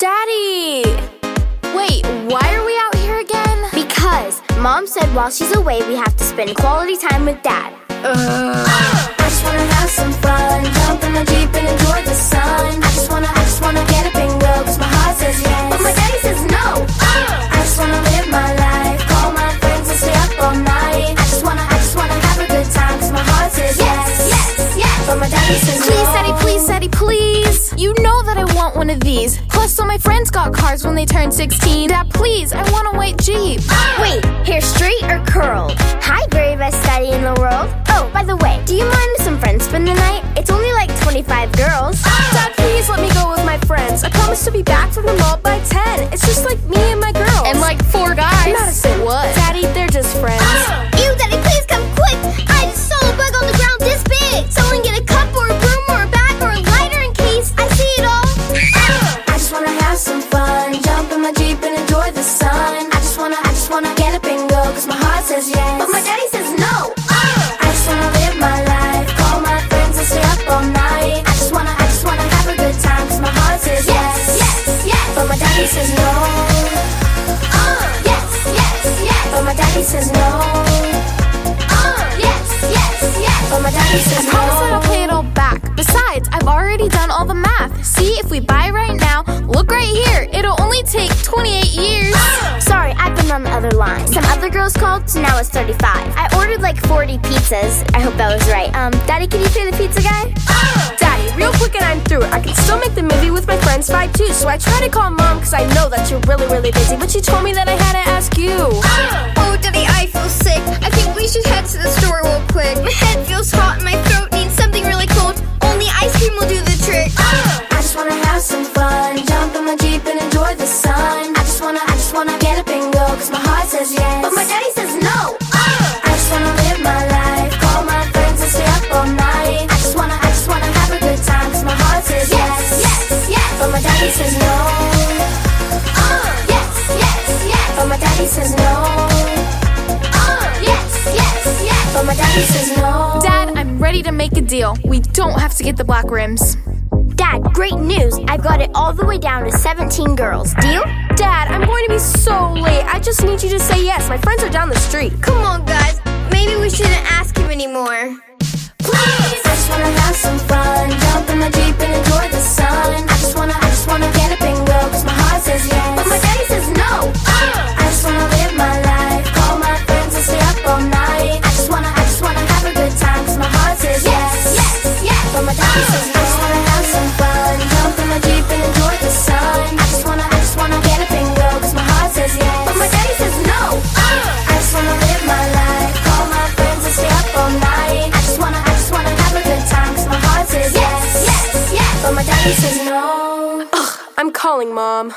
Daddy! Wait, why are we out here again? Because Mom said while she's away, we have to spend quality time with Dad. Ugh. I just wanna have some fun, jump in the Jeep and enjoy the sun. I just wanna, I just wanna get up and go, cause my heart says yes. But my daddy says no. I just wanna live my life, call my friends and stay up all night. I just wanna, I just wanna have a good time, cause my heart says yes, yes, yes. But my daddy says no. Please, Daddy, please, Daddy, please. You know that I want one of these. Plus, all my friends got cars when they turned 16. Dad, please, I want a white Jeep. Wait, hair straight or curled? Hi, very best daddy in the world. Oh, by the way, do you mind if some friends spend the night? It's only like 25 girls. Ah, Dad, please let me go with my friends. I promise to be back from the mall by 10. It's just like me and my girls. And like four guys. Madison, what? Says yes. But my daddy says no! I just wanna live my life, call my friends and stay up all night. I just wanna, I just wanna have a good time, cause my heart says yes, yes, yes. But my daddy says no. Uh, yes, yes, yes. But my daddy says no. Uh, yes, yes, yes. But my daddy says I promise that I'll pay it all back. Besides, I've already done all the math. See, if we buy right now, look right here. It'll only take 28 years. Sorry, I've been on the other line. Some other girls called, it's 35. I ordered like 40 pizzas. I hope that was right. Um, Daddy, can you pay the pizza guy? Oh! Daddy, real quick and I'm through. I can still make the movie with my friends five too. So I try to call mom because I know that you're really, really busy. But she told me that I had to ask you. Oh, oh, Daddy, I feel sick. I think we should head to the store real quick. My head feels hot and my throat needs something really cold. Only ice cream will do the trick. Oh! I just wanna have some fun, jump in my Jeep and enjoy the sun. I just wanna, I just wanna get up and go, cause my heart says yes. But my daddy says no. Ready to make a deal. We don't have to get the black rims. Dad, great news! I've got it all the way down to 17 girls. Deal? Dad, I'm going to be so late. I just need you to say yes. My friends are down the street. Come on, guys. Maybe we shouldn't ask him anymore. My heart says yes, but my daddy says no. I just wanna live my life, call my friends and stay up all night. I just wanna, I just wanna have a good time cause my heart says yes, yes, yes. But my daddy says no. Ugh, I'm calling mom.